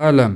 قلم.